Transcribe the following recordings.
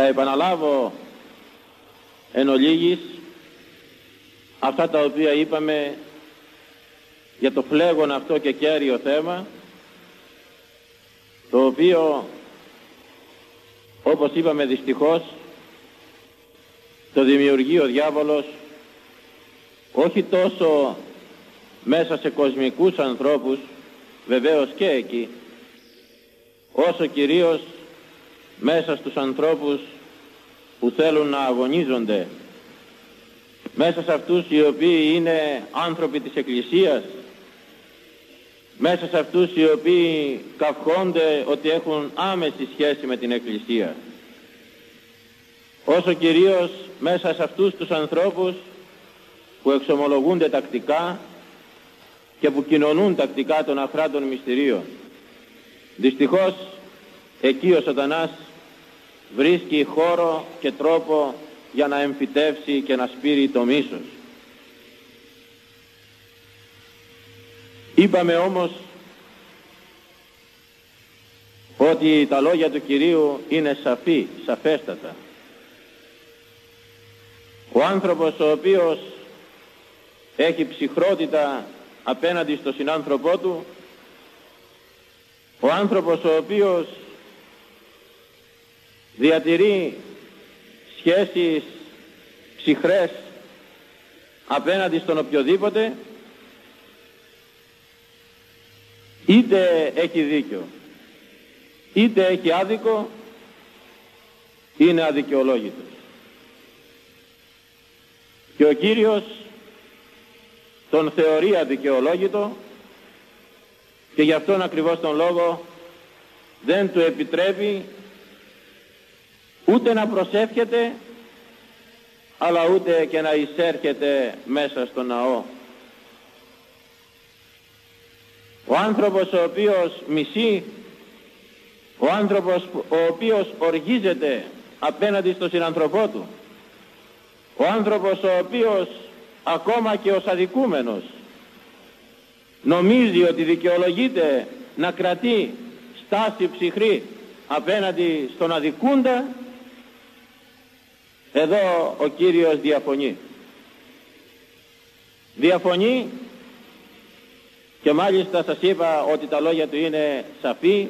Θα επαναλάβω εν ολίγης αυτά τα οποία είπαμε για το φλέγον αυτό και κέριο θέμα το οποίο όπως είπαμε δυστυχώς το δημιουργεί ο διάβολος όχι τόσο μέσα σε κοσμικούς ανθρώπους βεβαίως και εκεί όσο κυρίως μέσα στους ανθρώπους που θέλουν να αγωνίζονται. Μέσα σε αυτούς οι οποίοι είναι άνθρωποι της Εκκλησίας. Μέσα σε αυτούς οι οποίοι καυχόνται ότι έχουν άμεση σχέση με την Εκκλησία. Όσο κυρίως μέσα σε αυτούς τους ανθρώπους που εξομολογούνται τακτικά και που κοινωνούν τακτικά των αχράτων μυστηρίων. Δυστυχώς εκεί ο σατανάς βρίσκει χώρο και τρόπο για να εμφυτεύσει και να σπείρει το μίσος. Είπαμε όμως ότι τα λόγια του Κυρίου είναι σαφή, σαφέστατα. Ο άνθρωπος ο οποίος έχει ψυχρότητα απέναντι στο συνάνθρωπό του, ο άνθρωπος ο οποίος διατηρεί σχέσεις ψυχρές απέναντι στον οποιοδήποτε, είτε έχει δίκιο, είτε έχει άδικο, είναι αδικαιολόγητος. Και ο Κύριος τον θεωρεί αδικαιολόγητο και γι' αυτόν ακριβώς τον λόγο δεν του επιτρέπει ούτε να προσεύχεται αλλά ούτε και να εισέρχεται μέσα στο ναό. Ο άνθρωπος ο οποίος μισεί, ο άνθρωπος ο οποίος οργίζεται απέναντι στο συνανθρωπό του, ο άνθρωπος ο οποίος ακόμα και ο αδικούμενος νομίζει ότι δικαιολογείται να κρατεί στάση ψυχρή απέναντι στον αδικούντα εδώ ο Κύριος διαφωνεί διαφωνεί και μάλιστα σας είπα ότι τα λόγια του είναι σαφή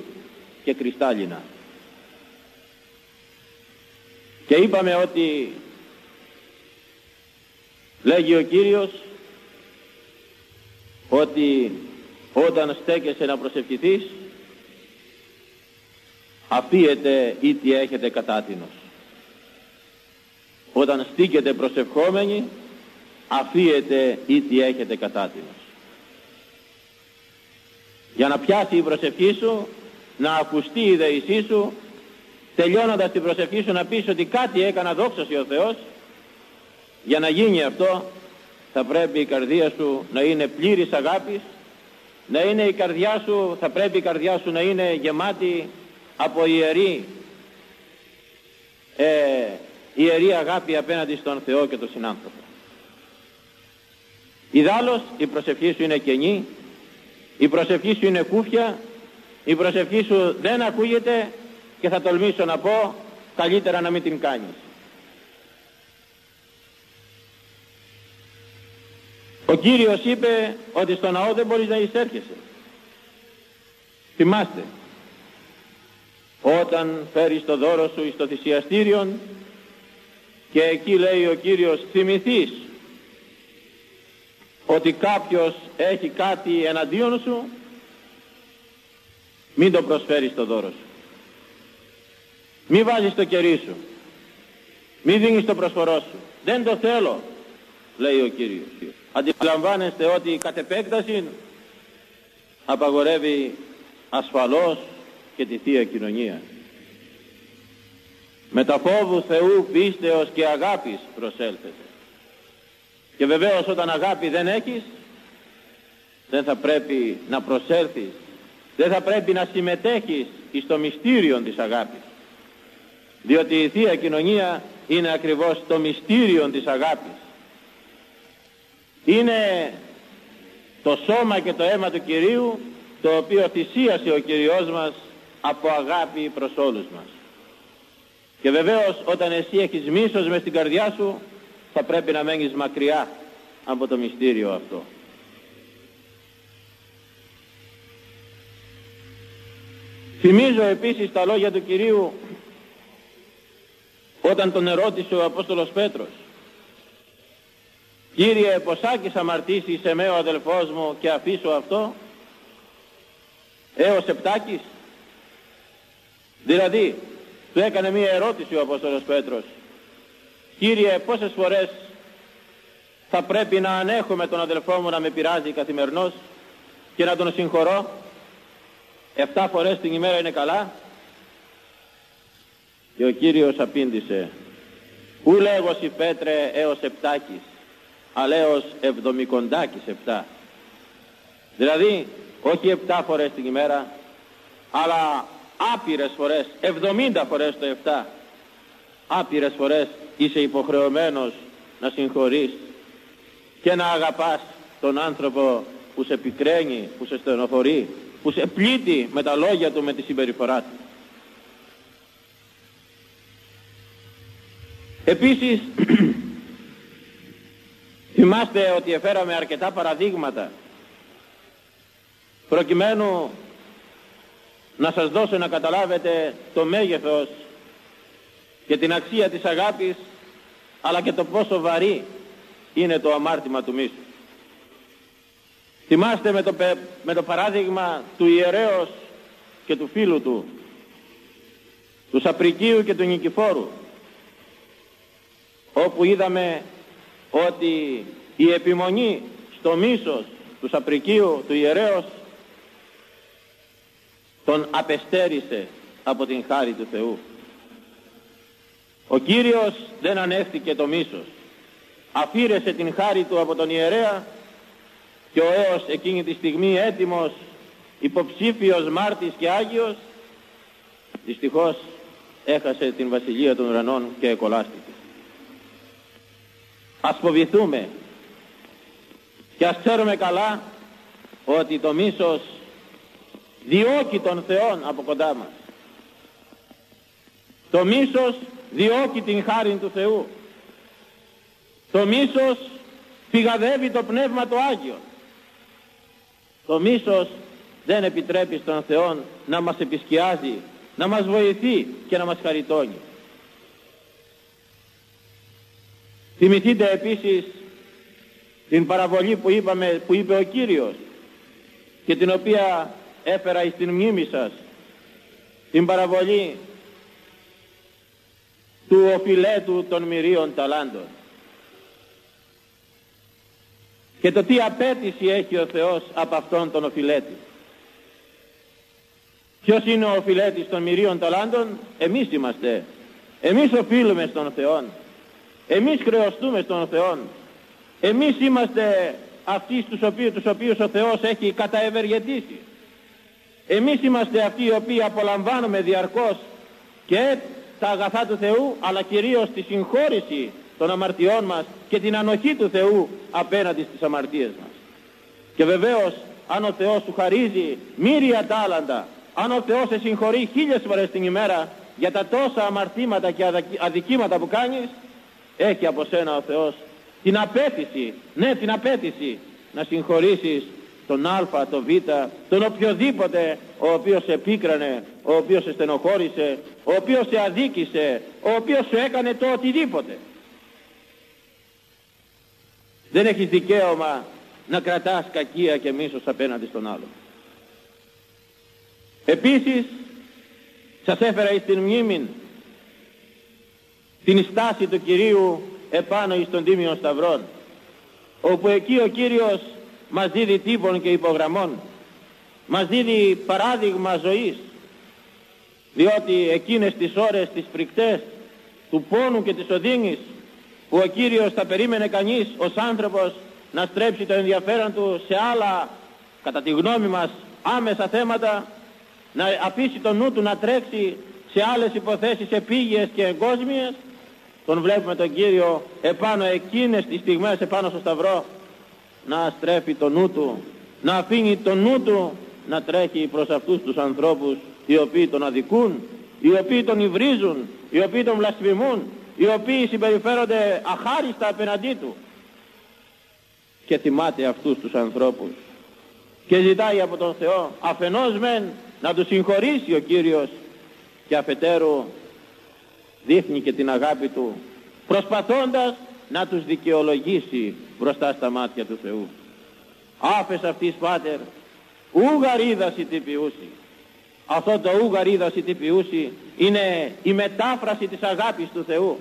και κρυστάλλινα και είπαμε ότι Λέγει ο Κύριος ότι όταν στέκεσαι να προσευχηθείς αφίετε ή τι έχετε κατάτινος. Όταν στήκετε προσευχόμενοι αφίετε ή τι έχετε κατάτινος. Για να πιάσει η προσευχή σου, να ακουστεί η δεησή σου, τελειώνοντας την προσευχή σου να πεις ότι κάτι έκανα δόξα ο Θεός για να γίνει αυτό θα πρέπει η καρδία σου να είναι πλήρης αγάπης, να είναι η καρδιά σου, θα πρέπει η καρδιά σου να είναι γεμάτη από ιερή, ε, ιερή αγάπη απέναντι στον Θεό και τον συνάνθρωπο. Ιδάλλως η προσευχή σου είναι κενή, η προσευχή σου είναι κούφια, η προσευχή σου δεν ακούγεται και θα τολμήσω να πω καλύτερα να μην την κάνεις. Ο Κύριος είπε ότι στο ναό δεν μπορείς να εισέρχεσαι. Θυμάστε, όταν φέρεις το δώρο σου στο θυσιαστήριο και εκεί λέει ο Κύριος θυμηθείς ότι κάποιος έχει κάτι εναντίον σου μην το προσφέρεις το δώρο σου. Μην βάζεις το κερί σου. Μην δίνεις το προσφορό σου. Δεν το θέλω, λέει ο Κύριος. Αντιλαμβάνεστε ότι κατ' επέκταση απαγορεύει ασφαλώς και τη Θεία Κοινωνία. Με τα φόβου Θεού πίστεως και αγάπης προσέλθετε. Και βεβαίως όταν αγάπη δεν έχεις, δεν θα πρέπει να προσέλθεις, δεν θα πρέπει να συμμετέχεις στο μυστήριο της αγάπης. Διότι η Θεία Κοινωνία είναι ακριβώς το μυστήριο της αγάπης είναι το σώμα και το αίμα του Κυρίου το οποίο θυσίασε ο Κυριός μας από αγάπη προς όλους μας. Και βεβαίως όταν εσύ έχεις μίσος μες στην καρδιά σου θα πρέπει να μένεις μακριά από το μυστήριο αυτό. Θυμίζω επίσης τα λόγια του Κυρίου όταν τον ερώτησε ο Απόστολος Πέτρος Κύριε ποσάκης αμαρτήσεις σε με ο αδελφός μου και αφήσω αυτό έως επτάκης δηλαδή του έκανε μία ερώτηση ο Απόστολος Πέτρος. Κύριε πόσες φορές θα πρέπει να ανέχομαι τον αδελφό μου να με πειράζει καθημερινώς και να τον συγχωρώ; Εφτά φορές την ημέρα είναι καλά; Και ο Κύριος απήντησε. Ου λέγωσι Πέτρε έως επτάκης αλλά έως εβδομικοντάκης επτά δηλαδή όχι επτά φορές την ημέρα αλλά άπειρες φορές εβδομήντα φορές το επτά άπειρες φορές είσαι υποχρεωμένος να συγχωρείς και να αγαπάς τον άνθρωπο που σε πικραίνει, που σε στενοφορεί, που σε πλήττει με τα λόγια του, με τη συμπεριφορά του. Επίσης, θυμάστε ότι εφέραμε αρκετά παραδείγματα προκειμένου να σας δώσω να καταλάβετε το μέγεθος και την αξία της αγάπης αλλά και το πόσο βαρύ είναι το αμάρτημα του μίσου. Θυμάστε με το, με το παράδειγμα του ιερέως και του φίλου του, του Σαπρικίου και του Νικηφόρου, όπου είδαμε ότι η επιμονή στο μίσος του Σαπρικίου, του ιερέως, τον απεστέρισε από την χάρη του Θεού. Ο Κύριος δεν ανέχθηκε το μίσος. Αφήρεσε την χάρη του από τον ιερέα και ο έως εκείνη τη στιγμή έτοιμος, υποψήφιος μάρτης και Άγιος, δυστυχώς έχασε την βασιλεία των ουρανών και εκολάστηκε. Ας φοβηθούμε και ας ξέρουμε καλά ότι το μίσος διώκει τον Θεόν από κοντά μας. Το μίσος διώκει την χάρη του Θεού. Το μίσος φυγαδεύει το Πνεύμα το Άγιο. Το μίσος δεν επιτρέπει στον Θεό να μας επισκιάζει, να μας βοηθεί και να μας χαριτώνει. Θυμηθείτε επίσης την παραβολή που, είπαμε, που είπε ο Κύριος και την οποία έφερα εις την μνήμη σας την παραβολή του οφειλέτου των μυρίων ταλάντων. Και το τι απέτηση έχει ο Θεός από αυτόν τον οφειλέτη. Ποιος είναι ο οφειλέτης των μυρίων ταλάντων, εμείς είμαστε. Εμείς οφείλουμε στον Θεό. Εμείς χρεωστούμε στον Θεό. Εμείς είμαστε αυτοί στους οποίους, τους οποίους ο Θεός έχει καταευεργετήσει. Εμείς είμαστε αυτοί οι οποίοι απολαμβάνουμε διαρκώς και τα αγαθά του Θεού αλλά κυρίως τη συγχώρηση των αμαρτιών μας και την ανοχή του Θεού απέναντι στις αμαρτίες μας. Και βεβαίως αν ο Θεός σου χαρίζει μύρια τάλαντα, αν ο Θεός σε συγχωρεί χίλιες φορές την ημέρα για τα τόσα αμαρτήματα και αδικήματα που κάνεις, έχει από σένα ο Θεός την απέτηση, ναι την απέτηση να συγχωρήσεις τον Α, τον Β, τον οποιοδήποτε ο οποίος σε πίκρανε, ο οποίος σε στενοχώρησε, ο οποίος σε αδίκησε, ο οποίος σου έκανε το οτιδήποτε. Δεν έχεις δικαίωμα να κρατάς κακία και μίσος απέναντι στον άλλο. Επίσης, σας έφερα εις την μνήμη την στάση του Κυρίου επάνω εις τον Τίμιο Σταυρών, όπου εκεί ο Κύριος μας δίδει τύπων και υπογραμμών, μας δίδει παράδειγμα ζωής, διότι εκείνες τις ώρες τις φρικτές του πόνου και της οδύνης που ο Κύριος θα περίμενε κανείς ως άνθρωπος να στρέψει το ενδιαφέρον του σε άλλα κατά τη γνώμη μας άμεσα θέματα να αφήσει το νου του να τρέξει σε άλλες υποθέσεις επίγειες και εγκόσμιες τον βλέπουμε τον Κύριο επάνω εκείνες τις στιγμές επάνω στο Σταυρό να στρέφει το νου του να αφήνει το νου του να τρέχει προς αυτούς τους ανθρώπους οι οποίοι τον αδικούν οι οποίοι τον υβρίζουν, οι οποίοι τον βλασφημούν, οι οποίοι συμπεριφέρονται αχάριστα απέναντί του. Και θυμάται αυτούς τους ανθρώπους και ζητάει από τον Θεό αφενός μεν να τους συγχωρήσει ο Κύριος και αφετέρου δείχνει και την αγάπη του προσπαθώντας να τους δικαιολογήσει μπροστά στα μάτια του Θεού. Άφες αυτής πάτερ, ούγαρίδαση τυπιούσι. Αυτό το ούγαρίδαση τυπιούσι είναι η μετάφραση της αγάπης του Θεού.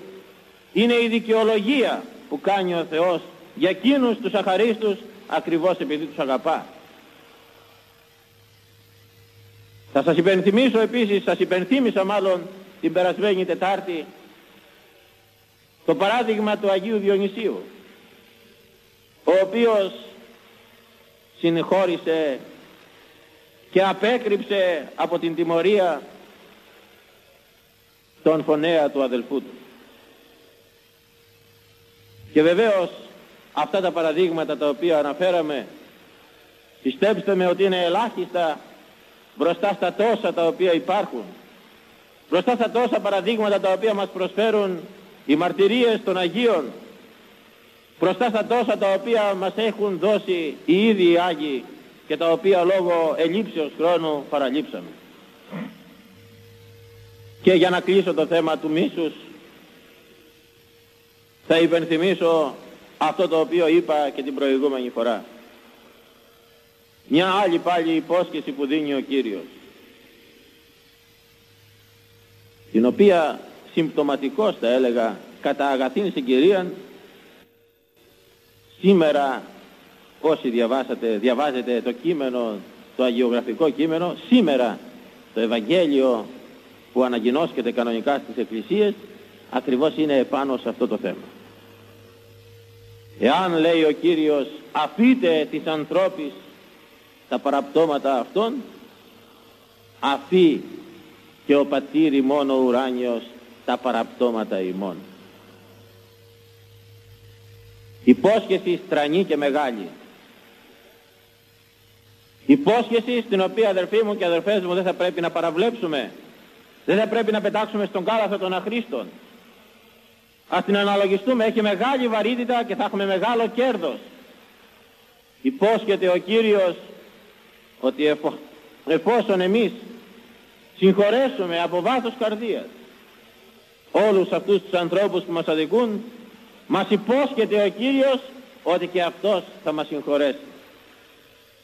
Είναι η δικαιολογία που κάνει ο Θεός για εκείνους τους αχαρίστους ακριβώς επειδή τους αγαπά. Θα σας υπενθυμίσω επίσης, σας υπενθύμισα μάλλον την περασμένη Τετάρτη το παράδειγμα του Αγίου Διονυσίου ο οποίος συνεχώρησε και απέκρυψε από την τιμωρία τον φωνέα του αδελφού του. Και βεβαίως αυτά τα παραδείγματα τα οποία αναφέραμε πιστέψτε με ότι είναι ελάχιστα μπροστά στα τόσα τα οποία υπάρχουν μπροστά στα τόσα παραδείγματα τα οποία μας προσφέρουν οι μαρτυρίες των Αγίων μπροστά στα τόσα τα οποία μας έχουν δώσει οι ίδιοι Άγιοι και τα οποία λόγω ελήψεως χρόνου παραλείψαμε. Και για να κλείσω το θέμα του μίσους θα υπενθυμίσω αυτό το οποίο είπα και την προηγούμενη φορά. Μια άλλη πάλι υπόσχεση που δίνει ο Κύριος την οποία συμπτωματικός θα έλεγα κατά αγαθήν συγκυρίαν σήμερα όσοι διαβάσατε, διαβάζετε το κείμενο, το αγιογραφικό κείμενο, σήμερα το Ευαγγέλιο που αναγινώσκεται κανονικά στις εκκλησίες ακριβώς είναι επάνω σε αυτό το θέμα. Εάν λέει ο Κύριος αφείτε τις ανθρώπεις τα παραπτώματα αυτών αφή και ο πατήρι μόνο ουράνιος τα παραπτώματα ημών. Υπόσχεση στρανή και μεγάλη. Υπόσχεση στην οποία αδερφοί μου και αδερφές μου δεν θα πρέπει να παραβλέψουμε. Δεν θα πρέπει να πετάξουμε στον κάλαθο των αχρήστων. Ας την αναλογιστούμε, έχει μεγάλη βαρύτητα και θα έχουμε μεγάλο κέρδος. Υπόσχεται ο Κύριος ότι εφόσον εμείς συγχωρέσουμε από βάθος καρδίας όλους αυτούς τους ανθρώπους που μας αδικούν μας υπόσχεται ο Κύριος ότι και Αυτός θα μας συγχωρέσει.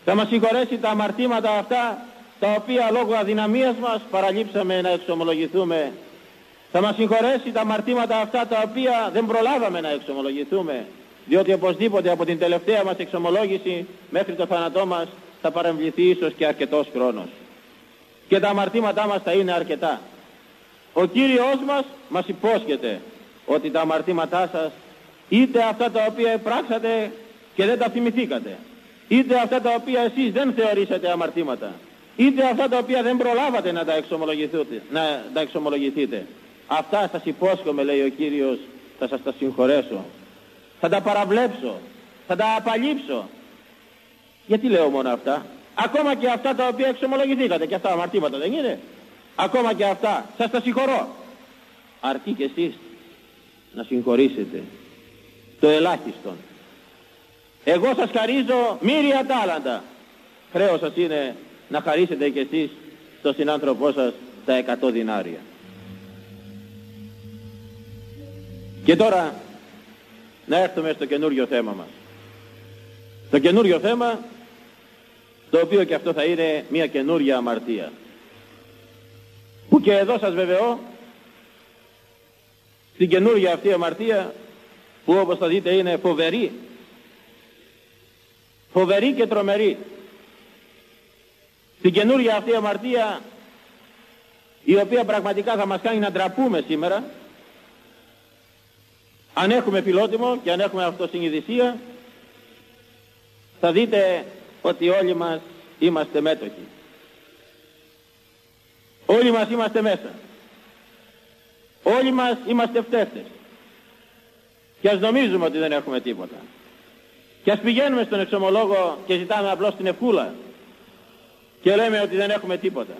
Θα μας συγχωρέσει τα αμαρτήματα αυτά τα οποία λόγω αδυναμίας μας παραλείψαμε να εξομολογηθούμε. Θα μας συγχωρέσει τα αμαρτήματα αυτά τα οποία δεν προλάβαμε να εξομολογηθούμε. Διότι οπωσδήποτε από την τελευταία μας εξομολόγηση μέχρι το θάνατό μας θα παρεμβληθεί ίσως και αρκετός χρόνος και τα αμαρτήματά μας θα είναι αρκετά. Ο Κύριος μας μας υπόσχεται ότι τα αμαρτήματά σας είτε αυτά τα οποία πράξατε και δεν τα θυμηθήκατε είτε αυτά τα οποία εσείς δεν θεωρήσατε αμαρτήματα είτε αυτά τα οποία δεν προλάβατε να τα εξομολογηθείτε, να τα εξομολογηθείτε. Αυτά σας υπόσχομαι λέει ο Κύριος θα σας τα συγχωρέσω. Θα τα παραβλέψω. Θα τα απαλείψω. Γιατί λέω μόνο αυτά; Ακόμα και αυτά τα οποία εξομολογηθήκατε και αυτά αμαρτήματα δεν είναι; Ακόμα και αυτά σας τα συγχωρώ. Αρκεί και εσείς να συγχωρήσετε το ελάχιστον. Εγώ σας χαρίζω μύρια τάλαντα. Χρέος σας είναι να χαρίσετε και εσείς στο συνάνθρωπό σας τα εκατό δινάρια. Και τώρα να έρθουμε στο καινούριο θέμα μας. Το καινούριο θέμα το οποίο και αυτό θα είναι μια καινούρια αμαρτία. Που και εδώ σας βεβαιώ, στην καινούρια αυτή αμαρτία, που όπως θα δείτε είναι φοβερή, φοβερή και τρομερή. Στην καινούρια αυτή αμαρτία, η οποία πραγματικά θα μας κάνει να ντραπούμε σήμερα, αν έχουμε φιλότιμο και αν έχουμε αυτοσυνειδησία, θα δείτε ότι όλοι μας είμαστε μέτοχοι. Όλοι μας είμαστε μέσα. Όλοι μας είμαστε φταίχτες. Και ας νομίζουμε ότι δεν έχουμε τίποτα. Και ας πηγαίνουμε στον εξομολόγο και ζητάμε απλώς την ευκούλα. Και λέμε ότι δεν έχουμε τίποτα.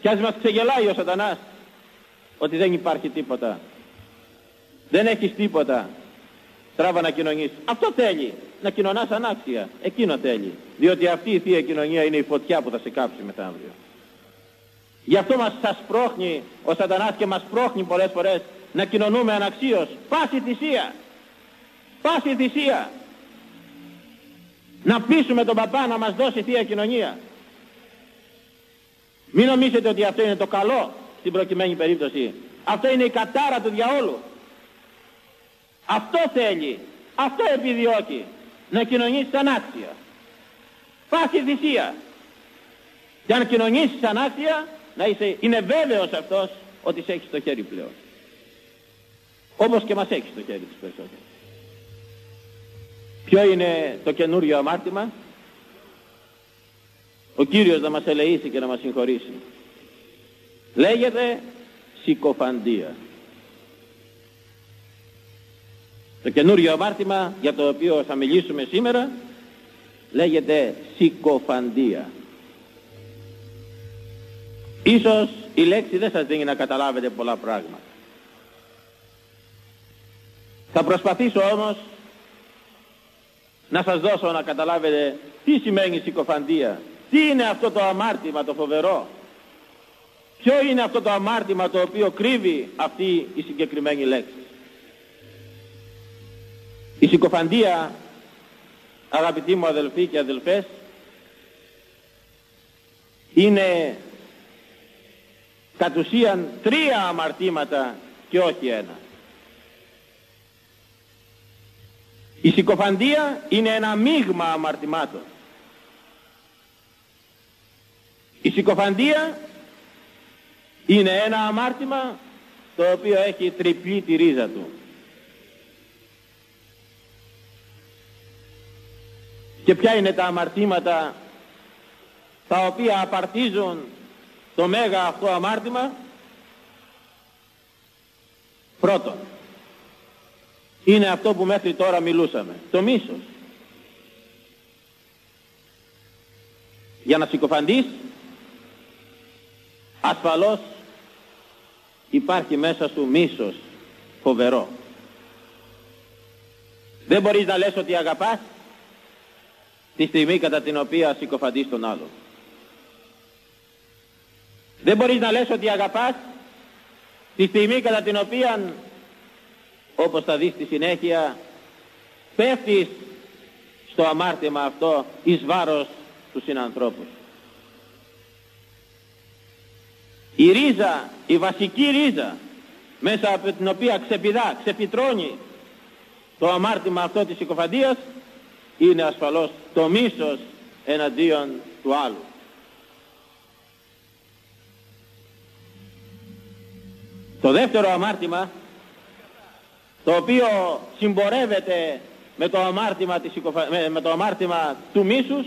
Κι ας μας ξεγελάει ο σατανάς ότι δεν υπάρχει τίποτα. Δεν έχεις τίποτα. Τράβα να κοινωνείς. Αυτό θέλει. Να κοινωνάς ανάξια. Εκείνο θέλει. Διότι αυτή η Θεία Κοινωνία είναι η φωτιά που θα σε κάψει μεθαύριο. Γι' αυτό μας σας πρόχνει ο σατανάς και μας πρόχνει πολλές φορές να κοινωνούμε αναξίως. Πάση θυσία. Πάση θυσία. Να πείσουμε τον παπά να μας δώσει Θεία Κοινωνία. Μην νομίζετε ότι αυτό είναι το καλό στην προκειμένη περίπτωση. Αυτό είναι η κατάρα του διαόλου. Αυτό θέλει. Αυτό επιδιώκει. Να κοινωνήσεις ανάξια. Πάση θυσία. Και αν κοινωνήσεις ανάξια, να είσαι, είναι βέβαιος αυτός ότι σε έχεις στο χέρι πλέον. Όπως και μας έχεις στο χέρι τους περισσότερους. Ποιο είναι το καινούριο αμάρτημα; Ο Κύριος να μας ελεήσει και να μας συγχωρήσει. Λέγεται συκοφαντία. Το καινούριο αμάρτημα για το οποίο θα μιλήσουμε σήμερα λέγεται συκοφαντία. Ίσως η λέξη δεν σας δίνει να καταλάβετε πολλά πράγματα. Θα προσπαθήσω όμως να σας δώσω να καταλάβετε τι σημαίνει συκοφαντία. Τι είναι αυτό το αμάρτημα το φοβερό; Ποιο είναι αυτό το αμάρτημα το οποίο κρύβει αυτή η συγκεκριμένη λέξη; Η συκοφαντία, αγαπητοί μου αδελφοί και αδελφές, είναι κατ' ουσίαν τρία αμαρτήματα και όχι ένα. Η συκοφαντία είναι ένα μείγμα αμαρτημάτων. Η συκοφαντία είναι ένα αμάρτημα το οποίο έχει τριπλή τη ρίζα του. Και ποια είναι τα αμαρτήματα τα οποία απαρτίζουν το μέγα αυτό αμάρτημα. Πρώτον, είναι αυτό που μέχρι τώρα μιλούσαμε, το μίσος. Για να συκοφαντείς, ασφαλώς υπάρχει μέσα σου μίσος φοβερό. Δεν μπορείς να λες ότι αγαπάς τη στιγμή κατά την οποία συκοφαντείς τον άλλο. Δεν μπορείς να λες ότι αγαπάς τη στιγμή κατά την οποία όπως θα δεις στη συνέχεια πέφτεις στο αμάρτημα αυτό εις βάρος του συνανθρώπου. Η ρίζα, η βασική ρίζα μέσα από την οποία ξεπηδά, ξεπιτρώνει το αμάρτημα αυτό της συκοφαντίας είναι ασφαλώς το μίσος εναντίον του άλλου. Το δεύτερο αμάρτημα το οποίο συμπορεύεται με το αμάρτημα, της, με το αμάρτημα του μίσους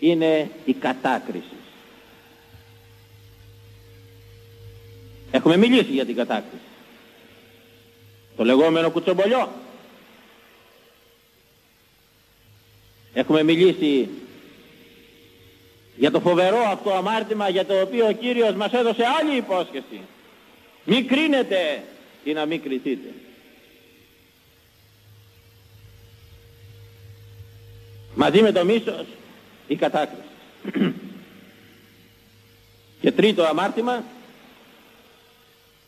είναι η κατάκριση. Έχουμε μιλήσει για την κατάκριση. Το λεγόμενο κουτσομπολιό. Έχουμε μιλήσει για το φοβερό αυτό αμάρτημα για το οποίο ο Κύριος μας έδωσε άλλη υπόσχεση. Μη κρίνετε ή να μην κριθείτε. Μαζί με το μίσος η κατάκριση. Και τρίτο αμάρτημα,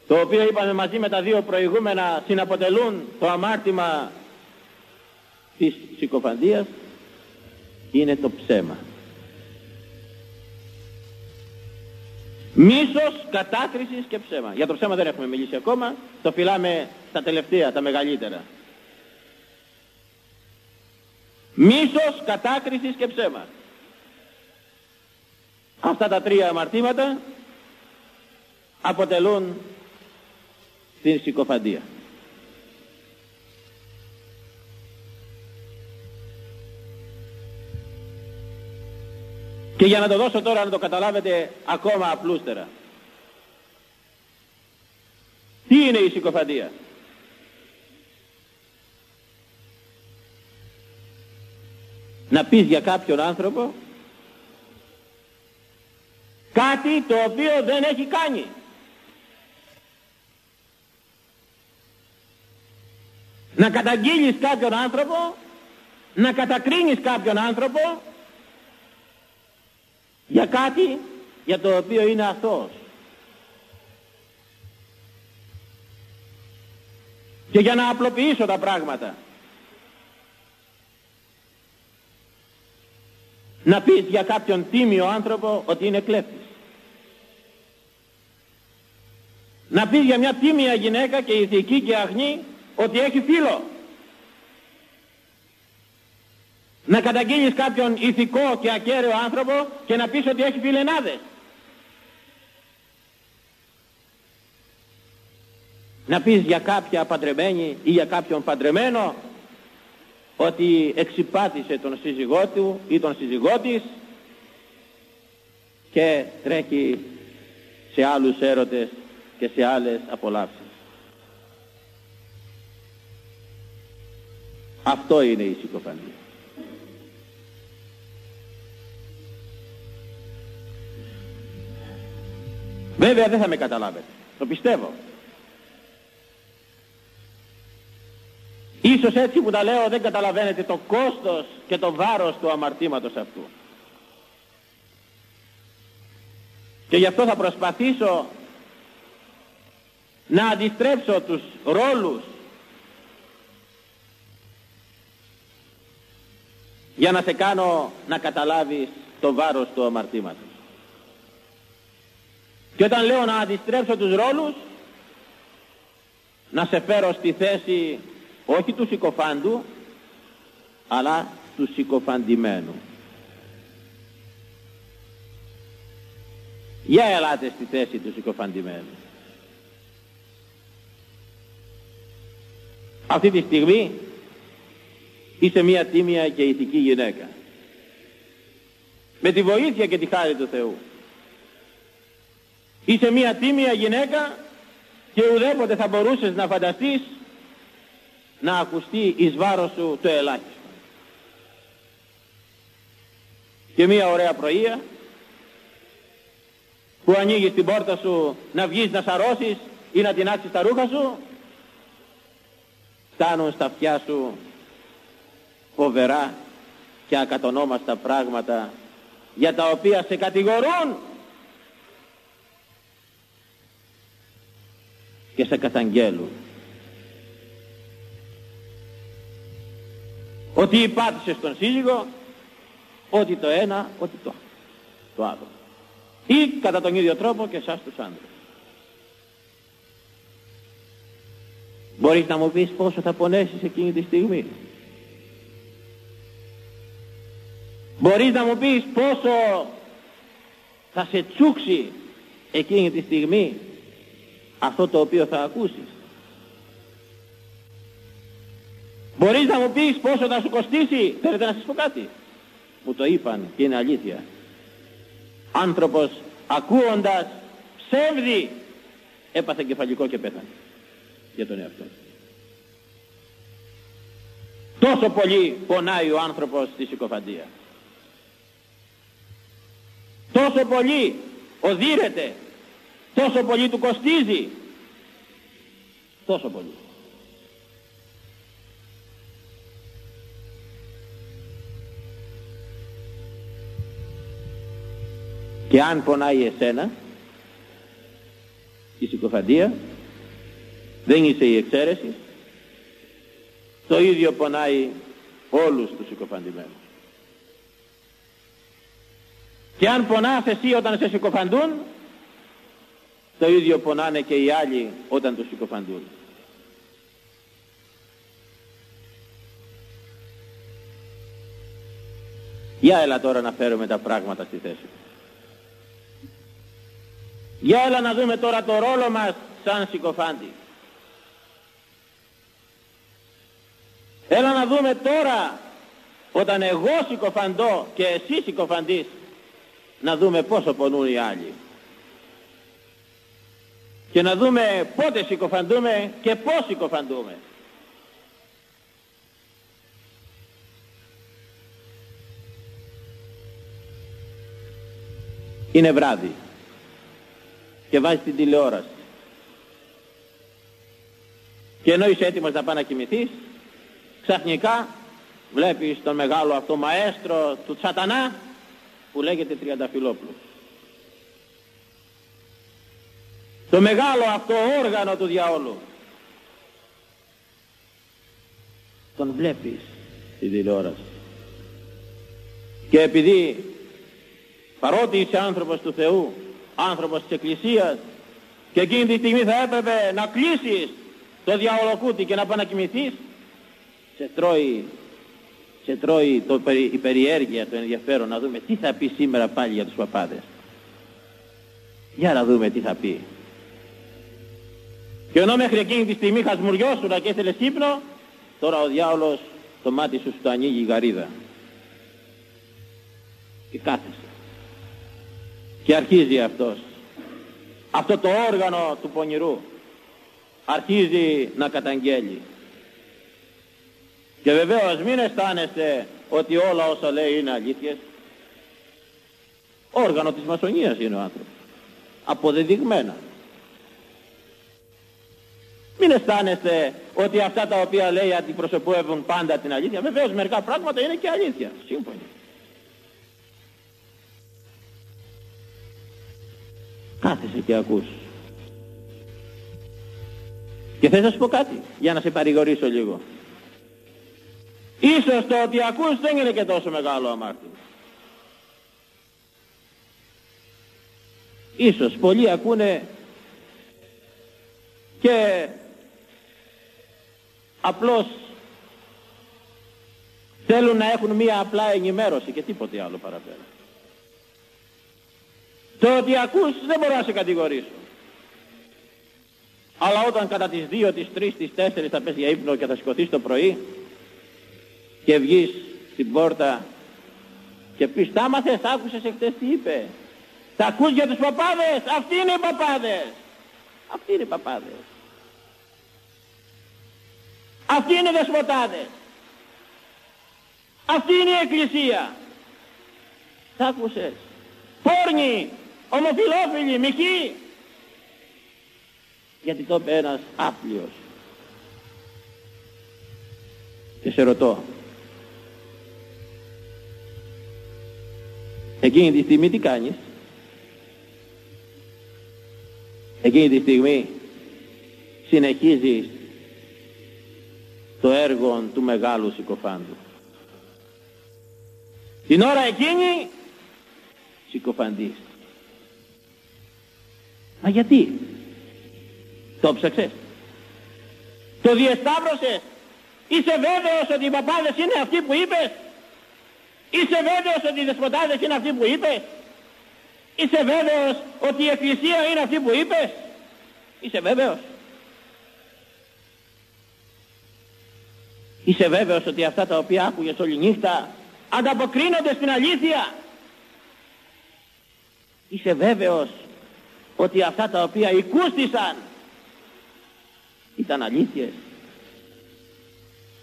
το οποίο είπαμε μαζί με τα δύο προηγούμενα συναποτελούν το αμάρτημα της συκοφαντίας, είναι το ψέμα. Μίσος, κατάκρισης και ψέμα. Για το ψέμα δεν έχουμε μιλήσει ακόμα, το φυλάμε τα τελευταία, τα μεγαλύτερα. Μίσος, κατάκρισης και ψέμα. Αυτά τα τρία αμαρτήματα αποτελούν την συκοφαντία. Και για να το δώσω τώρα να το καταλάβετε ακόμα απλούστερα. Τι είναι η συκοφαντία; Να πεις για κάποιον άνθρωπο κάτι το οποίο δεν έχει κάνει. Να καταγγείλεις κάποιον άνθρωπο, να κατακρίνεις κάποιον άνθρωπο για κάτι για το οποίο είναι αθώος. Και για να απλοποιήσω τα πράγματα. Να πεις για κάποιον τίμιο άνθρωπο ότι είναι κλέφτης. Να πεις για μια τίμια γυναίκα και ηθική και αγνή ότι έχει φίλο. Να καταγγείλεις κάποιον ηθικό και ακέραιο άνθρωπο και να πεις ότι έχει φιλενάδες. Να πεις για κάποια παντρεμένη ή για κάποιον παντρεμένο ότι εξυπάτησε τον σύζυγό του ή τον σύζυγό της και τρέχει σε άλλους έρωτες και σε άλλες απολαύσεις. Αυτό είναι η συκοφαντία. Βέβαια δεν θα με καταλάβετε. Το πιστεύω. Ίσως έτσι που τα λέω δεν καταλαβαίνετε το κόστος και το βάρος του αμαρτήματος αυτού. Και γι' αυτό θα προσπαθήσω να αντιστρέψω τους ρόλους για να σε κάνω να καταλάβεις το βάρος του αμαρτήματος. Και όταν λέω να αντιστρέψω τους ρόλους, να σε φέρω στη θέση όχι του συκοφάντου, αλλά του συκοφαντημένου. Για ελάτε στη θέση του συκοφαντημένου. Αυτή τη στιγμή είσαι μια τίμια και ηθική γυναίκα. Με τη βοήθεια και τη χάρη του Θεού. Είσαι μια τίμια γυναίκα και ουδέποτε θα μπορούσες να φανταστείς να ακουστεί εις βάρος σου το ελάχιστο. Και μια ωραία πρωία που ανοίγεις την πόρτα σου να βγεις να σαρώσεις ή να τεινάξεις τα ρούχα σου φτάνουν στα αυτιά σου φοβερά και ακατονόμαστα πράγματα για τα οποία σε κατηγορούν και σε καταγγέλουν. Ότι υπάτησε στον σύζυγο, ότι το ένα, ότι το, το άλλο. Ή κατά τον ίδιο τρόπο και εσάς τους άντρες. Μπορείς να μου πεις πόσο θα πονέσεις εκείνη τη στιγμή; Μπορείς να μου πεις πόσο θα σε τσούξει εκείνη τη στιγμή; Αυτό το οποίο θα ακούσεις. Μπορείς να μου πεις πόσο θα σου κοστίσει; Θέλετε να σας πω κάτι; Μου το είπαν και είναι αλήθεια. Άνθρωπος ακούοντας ψεύδι έπαθε κεφαλικό και πέθανε για τον εαυτό του. Τόσο πολύ πονάει ο άνθρωπος στη συκοφαντία. Τόσο πολύ οδύρεται. Τόσο πολύ του κοστίζει. Τόσο πολύ. Και αν πονάει εσένα η συκοφαντία δεν είσαι η εξαίρεση το ίδιο πονάει όλους τους συκοφαντημένους. Και αν πονάς εσύ όταν σε συκοφαντούν το ίδιο πονάνε και οι άλλοι όταν τους συκοφαντούν. Για έλα τώρα να φέρουμε τα πράγματα στη θέση. Για έλα να δούμε τώρα το ρόλο μας σαν συκοφάντη. Έλα να δούμε τώρα όταν εγώ συκοφαντώ και εσύ συκοφαντείς να δούμε πόσο πονούν οι άλλοι. Και να δούμε πότε συκοφαντούμε και πώς συκοφαντούμε. Είναι βράδυ. και βάζεις την τηλεόραση. Και ενώ είσαι έτοιμος να πάει να κοιμηθείς, ξαφνικά βλέπεις τον μεγάλο αυτό μαέστρο του Τσατανά που λέγεται Τριανταφυλόπουλος. Το μεγάλο αυτό όργανο του διαόλου. Τον βλέπεις στην τηλεόραση. Και επειδή παρότι είσαι άνθρωπος του Θεού, άνθρωπος της Εκκλησίας και εκείνη τη στιγμή θα έπρεπε να κλείσεις το διαολοκούτι και να πάει να κοιμηθείς, σε τρώει, σε τρώει το, η περιέργεια, το ενδιαφέρον να δούμε τι θα πει σήμερα πάλι για τους παπάδες. Για να δούμε τι θα πει. Και ενώ μέχρι εκείνη τη στιγμή χασμουριώσουν και ήθελες ύπνο, τώρα ο διάολος το μάτι σου στο ανοίγει η γαρίδα. Και κάθεσαι. Και αρχίζει αυτός. Αυτό το όργανο του πονηρού αρχίζει να καταγγέλει. Και βεβαίως μην αισθάνεστε ότι όλα όσα λέει είναι αλήθειες. Όργανο της μασονίας είναι ο άνθρωπος. Αποδεδειγμένα. Μην αισθάνεστε ότι αυτά τα οποία λέει αντιπροσωπεύουν πάντα την αλήθεια. Βεβαίως μερικά πράγματα είναι και αλήθεια. Σύμφωνοι. Κάθεσαι και ακούς. Και θες να σου πω κάτι, για να σε παρηγορήσω λίγο. Ίσως το ότι ακούς δεν είναι και τόσο μεγάλο αμάρτημα. Ίσως πολλοί ακούνε και απλώς θέλουν να έχουν μία απλά ενημέρωση και τίποτε άλλο παραπέρα. Το ότι ακούς δεν μπορώ να σε κατηγορήσω. Αλλά όταν κατά τις 2, τις 3, τις 4 θα πες για ύπνο και θα σηκωθείς το πρωί και βγεις στην πόρτα και πεις τα άμαθες, άκουσες εχθές τι είπε. Θα ακούς για τους παπάδες, αυτοί είναι οι παπάδες. Αυτοί είναι οι παπάδες. Αυτοί είναι οι δεσποτάδες. Αυτή είναι η εκκλησία. Θα άκουσες. Πόρνοι, ομοφιλόφιλοι, μοιχοί. Γιατί το είπε ένας άπλιος. Και σε ρωτώ. Εκείνη τη στιγμή τι κάνεις; Εκείνη τη στιγμή συνεχίζεις το έργο του μεγάλου συκοφάντου. Την ώρα εκείνη συκοφαντής. Μα γιατί; Το ψάξες. Το διεσταύρωσες. Είσαι βέβαιος ότι οι παπάδες είναι αυτοί που είπες; Είσαι βέβαιος ότι οι δεσποτάδες είναι αυτοί που είπες; Είσαι βέβαιος ότι η εκκλησία είναι αυτή που είπες; Είσαι βέβαιος; Είσαι βέβαιος ότι αυτά τα οποία άκουγες όλη νύχτα ανταποκρίνονται στην αλήθεια; Είσαι βέβαιος ότι αυτά τα οποία οικούστησαν ήταν αλήθειες;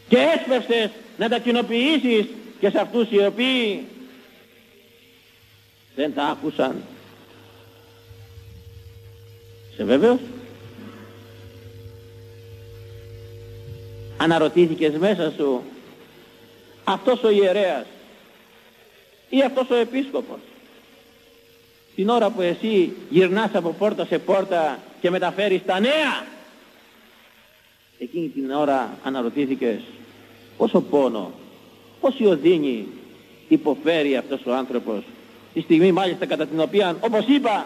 Και έσπευσες να τα κοινοποιήσεις και σε αυτούς οι οποίοι δεν τα άκουσαν; Σε βέβαιος; Αναρωτήθηκες μέσα σου αυτός ο ιερέας ή αυτός ο επίσκοπος; Την ώρα που εσύ γυρνάς από πόρτα σε πόρτα και μεταφέρεις τα νέα εκείνη την ώρα αναρωτήθηκες πόσο πόνο πόση οδύνη υποφέρει αυτός ο άνθρωπος τη στιγμή μάλιστα κατά την οποία όπως είπα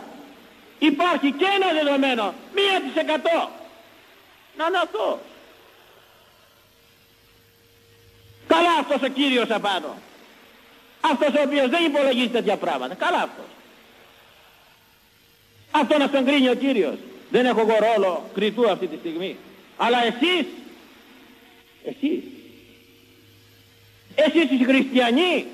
υπάρχει και ένα δεδομένο μία της εκατό. Να είναι αυτό καλά αυτός ο Κύριος απάνω. Αυτός ο οποίος δεν υπολογίζει τέτοια πράγματα. Καλά αυτός. Αυτό να τον κρίνει ο Κύριος. Δεν έχω εγώ ρόλο κριτού αυτή τη στιγμή. Αλλά εσείς εσείς εσείς οι χριστιανοί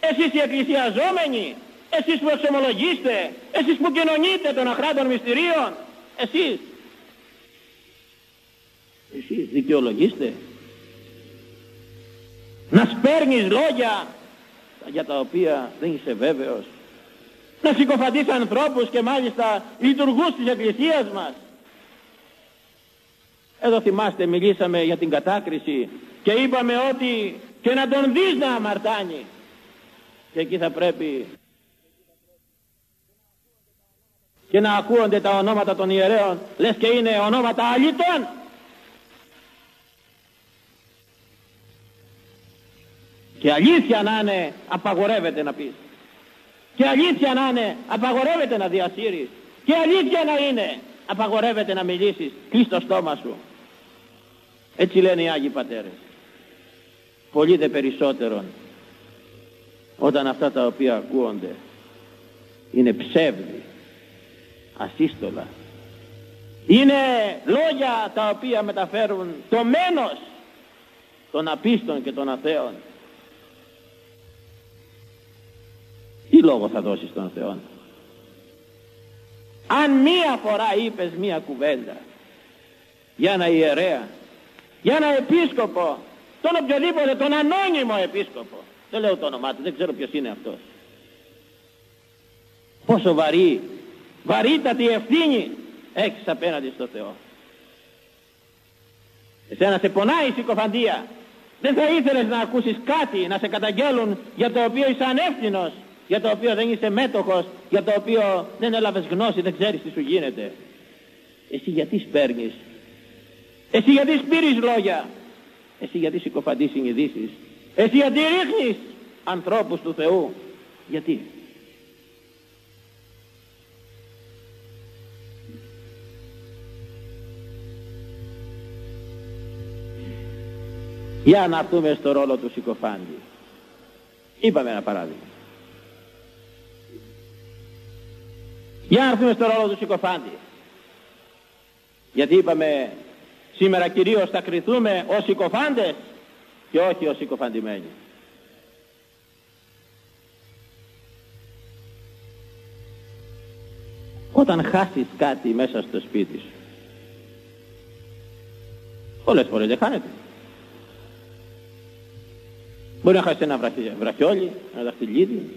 εσείς οι εκκλησιαζόμενοι εσείς που εξομολογείστε εσείς που κοινωνείτε των αχράντων μυστηρίων εσείς εσείς δικαιολογήστε να σπέρνεις λόγια για τα οποία δεν είσαι βέβαιος να συκοφαντήσει ανθρώπους και μάλιστα λειτουργούς της Εκκλησίας μας. Εδώ θυμάστε μιλήσαμε για την κατάκριση και είπαμε ότι και να τον δεις να αμαρτάνει. Και εκεί θα πρέπει και να ακούονται τα ονόματα των ιερέων λες και είναι ονόματα αλήτων. Και αλήθεια να είναι απαγορεύεται να πεις. Και αλήθεια να είναι απαγορεύεται να διασύρεις. Και αλήθεια να είναι απαγορεύεται να μιλήσεις. Κλείς το στόμα σου. Έτσι λένε οι Άγιοι Πατέρες. Πολύ δε περισσότερον όταν αυτά τα οποία ακούονται είναι ψεύδι, ασύστολα. Είναι λόγια τα οποία μεταφέρουν το μένος των απίστων και των αθέων. Τι λόγο θα δώσεις στον Θεό; Αν μία φορά είπες μία κουβέντα για ένα ιερέα, για ένα επίσκοπο, τον οποιοδήποτε, τον ανώνυμο επίσκοπο, δεν λέω το όνομά του, δεν ξέρω ποιος είναι αυτός. Πόσο βαρύ, βαρύτατη ευθύνη έχεις απέναντι στο Θεό. Εσένα σε πονάει η συκοφαντία. Δεν θα ήθελες να ακούσεις κάτι, να σε καταγγέλουν για το οποίο είσαι ανεύθυνος για το οποίο δεν είσαι μέτοχος, για το οποίο δεν έλαβες γνώση, δεν ξέρεις τι σου γίνεται. Εσύ γιατί σπέρνεις, εσύ γιατί σπείρεις λόγια, εσύ γιατί συκοφαντείς συνειδήσεις, εσύ γιατί ρίχνεις ανθρώπους του Θεού, γιατί; Για να έρθουμε στο ρόλο του συκοφάντη. Είπαμε ένα παράδειγμα. Για να έρθουμε στο ρόλο του συκοφάντη. Γιατί είπαμε σήμερα κυρίως θα κριθούμε ως συκοφάντες και όχι ως συκοφαντημένοι. Όταν χάσεις κάτι μέσα στο σπίτι σου, πολλές φορές δεν χάνεται. Μπορεί να χάσει ένα βραχιόλι, ένα δαχτυλίδι,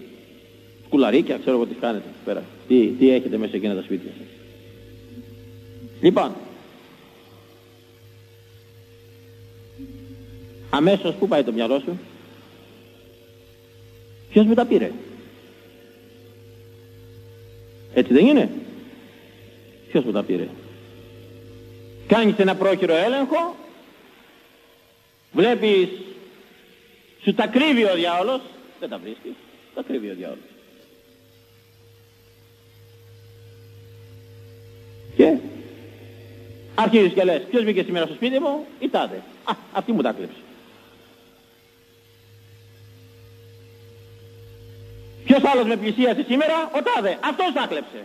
κουλαρίκια, ξέρω εγώ τι κάνετε πέρα. Τι, τι έχετε μέσα εκείνα τα σπίτια σας. Λοιπόν, αμέσως πού πάει το μυαλό σου; Ποιος με τα πήρε; Έτσι δεν είναι; Ποιος μου τα πήρε; Κάνεις ένα πρόχειρο έλεγχο, βλέπεις, σου τα κρύβει ο διάολος, δεν τα βρίσκεις, τα κρύβει ο διάολος. Και αρχίζεις και λες, ποιος μπήκε σήμερα στο σπίτι μου, η τάδε. Α, αυτή μου τα κλέψε. Ποιος άλλος με πλησίασε σήμερα, ο τάδε. Αυτός τα κλέψε.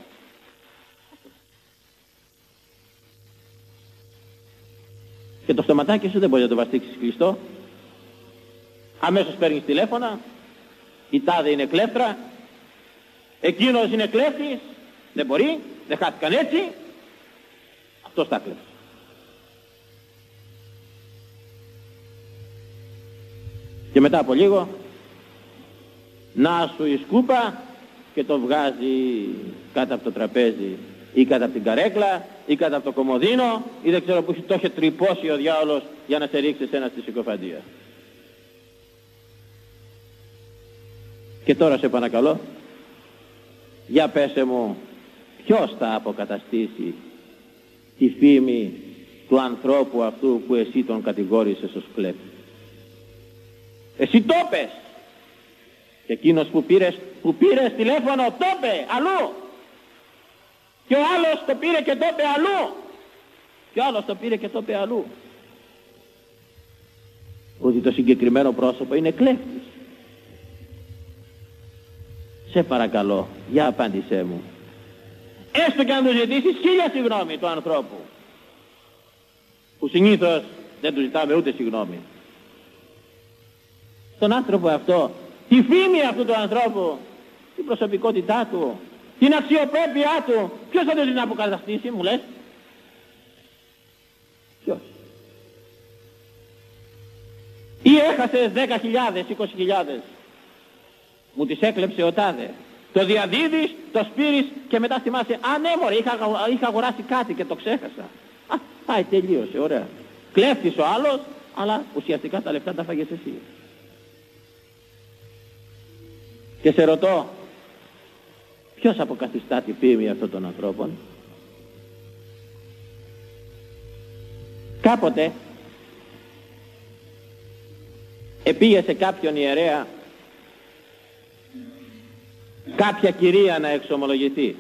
Και το στοματάκι σου δεν μπορεί να το βαστίξεις κλειστό. Αμέσως παίρνεις τηλέφωνα, η τάδε είναι κλέφτρα, εκείνος είναι κλέφτης, δεν μπορεί, δεν χάθηκαν έτσι, αυτός τα κλέψε. Και μετά από λίγο να σου η σκούπα και το βγάζει κάτω από το τραπέζι ή κάτω από την καρέκλα ή κάτω από το κομμωδίνο ή δεν ξέρω που το είχε τρυπώσει ο διάολος για να σε ρίξει ένα στη συκοφαντία. Και τώρα σε παρακαλώ, για πέσε μου, ποιος θα αποκαταστήσει τη φήμη του ανθρώπου αυτού που εσύ τον κατηγόρησες ως κλέπτη. Εσύ το πες. Και εκείνος που πήρες, που πήρες τηλέφωνο το είπε αλλού. Και ο άλλος το πήρε και το είπε αλλού. Και ο άλλος το πήρε και το είπε αλλού. Ότι το συγκεκριμένο πρόσωπο είναι κλέφτης. Σε παρακαλώ, για απάντησέ μου έστω και αν του ζητήσεις χίλια συγγνώμη του ανθρώπου. Που συνήθως δεν του ζητάμε ούτε συγγνώμη. Τον άνθρωπο αυτό τη φήμη αυτού του ανθρώπου την προσωπικότητά του την αξιοπρέπειά του ποιος θα το να αποκαταστήσει μου λες; Ποιος; Ή έχασες 10.000, 20.000 μου τις έκλεψε ο τάδε Το διαδίδεις, το σπείρεις και μετά θυμάσαι, α ναι μωρέ, είχα, είχα αγοράσει κάτι και το ξέχασα. Α, πάει, τελείωσε, ωραία. Κλέφτης ο άλλος, αλλά ουσιαστικά τα λεφτά τα φάγες εσύ. Και σε ρωτώ, ποιος αποκαθιστά τη φήμη αυτών των ανθρώπων; Κάποτε επήγε σε κάποιον ιερέα κάποια κυρία να εξομολογηθεί.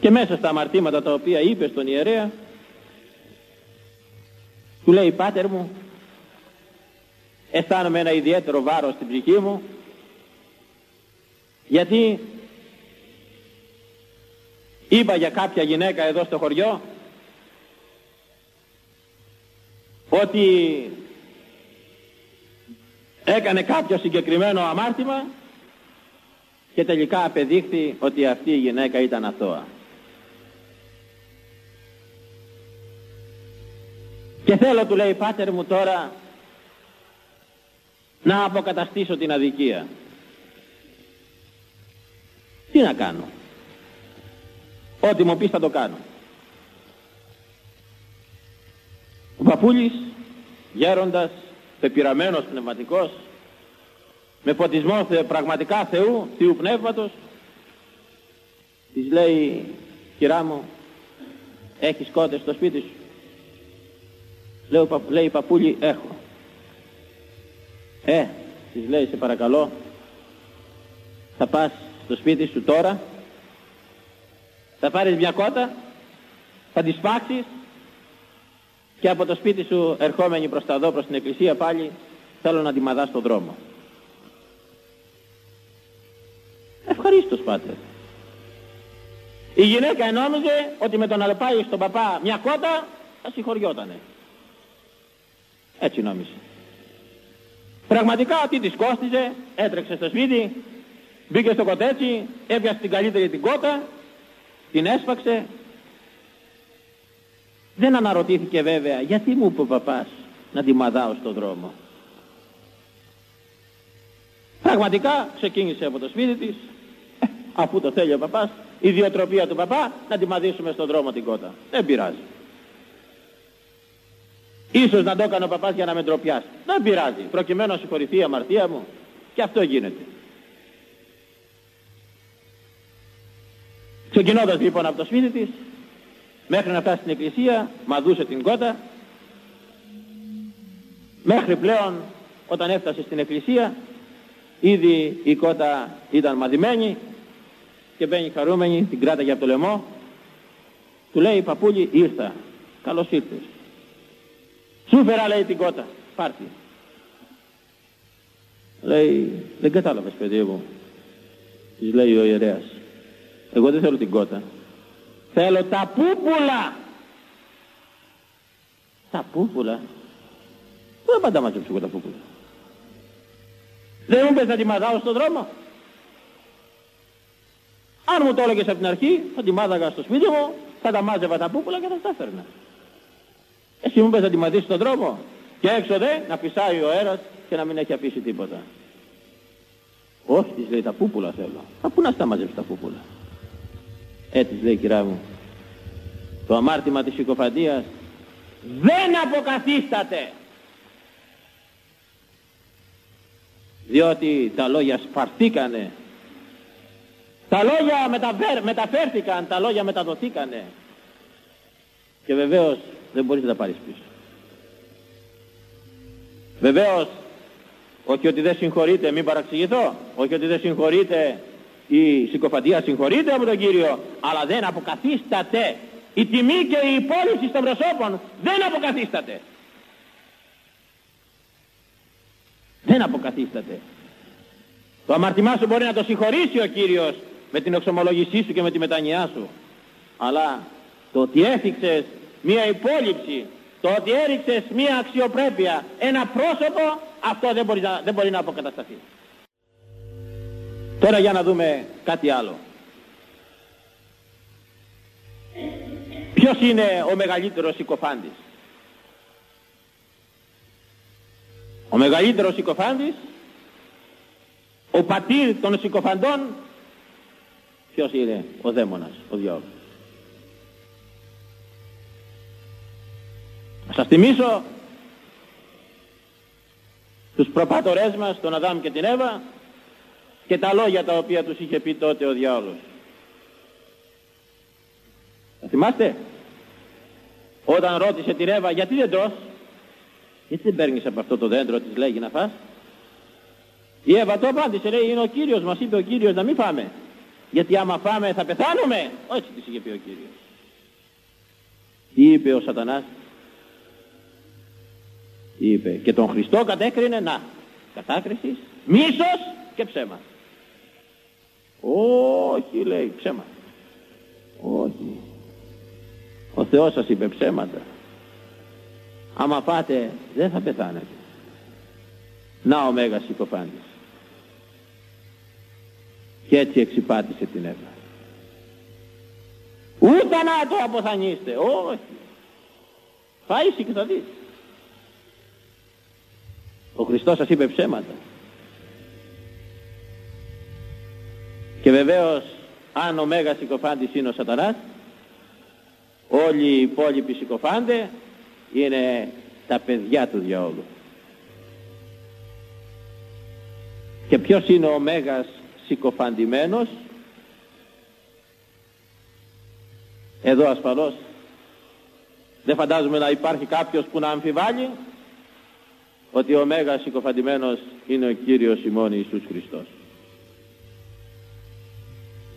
Και μέσα στα αμαρτήματα τα οποία είπε στον ιερέα του λέει «Πάτερ μου, αισθάνομαι ένα ιδιαίτερο βάρος στην ψυχή μου γιατί είπα για κάποια γυναίκα εδώ στο χωριό ότι έκανε κάποιο συγκεκριμένο αμάρτημα και τελικά απεδείχθη ότι αυτή η γυναίκα ήταν αθώα. Και θέλω του λέει πάτερ μου τώρα να αποκαταστήσω την αδικία. Τι να κάνω; Ό,τι μου πεις θα το κάνω. Ο παππούλης, γέροντας, πεπειραμένος πνευματικός, με φωτισμό πραγματικά Θεού, Θεού Πνεύματος, της λέει, κυρά μου, έχεις κότες στο σπίτι σου. Λέω, λέει η παππούλη, έχω. Ε, της λέει, σε παρακαλώ, θα πας στο σπίτι σου τώρα, θα πάρεις μια κότα, θα τη σπάξεις και από το σπίτι σου ερχόμενη προς τα δω προς την εκκλησία πάλι θέλω να τη μαδάς στον δρόμο. Ευχαρίστως πάτερ. Η γυναίκα ενόμιζε ότι με το να πάει στον παπά μια κότα θα συγχωριότανε. Έτσι νόμιζε. Πραγματικά τι της κόστιζε, έτρεξε στο σπίτι, μπήκε στο κοτέτσι, έπιασε την καλύτερη την κότα, την έσφαξε. Δεν αναρωτήθηκε βέβαια γιατί μου είπε ο παπάς να τη μαδάω στον δρόμο. Πραγματικά ξεκίνησε από το σπίτι της, ε, αφού το θέλει ο παπάς, η διοτροπία του παπά να τη μαδίσουμε στον δρόμο την κότα. Δεν πειράζει. Ίσως να το έκανε ο παπάς για να με ντροπιάσει. Δεν πειράζει. Προκειμένου να συγχωρηθεί η αμαρτία μου. Και αυτό γίνεται. Ξεκινώντας λοιπόν από το σπίτι της, μέχρι να φτάσει στην εκκλησία, μαδούσε την κότα, μέχρι πλέον όταν έφτασε στην εκκλησία, ήδη η κότα ήταν μαδημένη και μπαίνει χαρούμενη, την κράταγε από το λαιμό, του λέει παππούλη ήρθα, καλώς ήρθες. Σου φέρα λέει την κότα, πάρτι. Λέει, δεν κατάλαβες παιδί μου. Της λέει ο ιερέας. Εγώ δεν θέλω την κότα. Θέλω τα πούπουλα. Τα πούπουλα. Δεν πάντα μαζέψω εγώ τα πούπουλα. Δεν μου πες να τη μαδάω στον δρόμο. Αν μου το έλεγες από την αρχή, θα τη μάδαγα στο σπίτι μου, θα τα μάζευα τα πούπουλα και θα τα φέρνα. Εσύ μου πες να τη μαδίσεις στον δρόμο. Και έξω δε να φυσάει ο αέρας και να μην έχει αφήσει τίποτα. Όχι, της λέει τα πούπουλα θέλω. Α, πού να στα μαζέψεις τα πούπουλα. Έτσι λέει κυρά μου. Το αμάρτημα της συκοφαντίας δεν αποκαθίσταται. Διότι τα λόγια σπαρθήκανε. Τα λόγια μεταφέρθηκαν, τα λόγια μεταδοθήκανε. Και βεβαίως δεν μπορείς να τα πάρεις πίσω. Βεβαίως, όχι ότι δεν συγχωρείτε, μην παραξηγηθώ, όχι ότι δεν συγχωρείτε η συκοφαντία συγχωρείται από τον Κύριο, αλλά δεν αποκαθίσταται. Η τιμή και η υπόλοιψη των προσώπων δεν αποκαθίσταται. Δεν αποκαθίσταται. Το αμαρτημά σου μπορεί να το συγχωρήσει ο Κύριος με την εξομολογησή σου και με τη μετανοιά σου. Αλλά το ότι έφυξες μία υπόλοιψη, το ότι έριξες μία αξιοπρέπεια, ένα πρόσωπο, αυτό δεν μπορεί να, δεν μπορεί να αποκατασταθεί. Τώρα για να δούμε κάτι άλλο. Ποιος είναι ο μεγαλύτερος συκοφάντης; Ο μεγαλύτερος συκοφάντης; Ο πατήρ των συκοφαντών; Ποιος είναι; Ο δαίμονας, ο διάολος. Θα σας θυμίσω τους προπάτορές μας, τον Αδάμ και την Εύα και τα λόγια τα οποία τους είχε πει τότε ο διάολος. Θα θυμάστε, όταν ρώτησε την Εύα γιατί δεν τρως, γιατί δεν παίρνεις από αυτό το δέντρο της λέγει να φας; Η Εύα το απάντησε, λέει είναι ο Κύριος, μας είπε ο Κύριος να μην φάμε. Γιατί άμα φάμε θα πεθάνουμε. Όχι της είχε πει ο Κύριος. Τι είπε ο σατανάς; Τι είπε; Και τον Χριστό κατέκρινε να. Κατάκρισης, μίσος και ψέμα. Όχι λέει ψέμα. Όχι. Ο Θεός σας είπε ψέματα. Άμα φάτε δεν θα πεθάνετε. Να ο Μέγας Συκοφάντης. Και έτσι εξυπάτησε την Εύα. Ούτε να το αποθανείστε. Όχι. Φάησαι και θα δεις. Ο Χριστός σας είπε ψέματα. Και βεβαίως αν ο Μέγας Συκοφάντης είναι ο σατανάς, όλοι οι υπόλοιποι συκοφάντες είναι τα παιδιά του διαόλου. Και ποιος είναι ο Μέγας συκοφαντημένος, εδώ ασφαλώς δεν φαντάζομαι να υπάρχει κάποιος που να αμφιβάλλει ότι ο Μέγας συκοφαντημένος είναι ο Κύριος ημών Ιησούς Χριστός.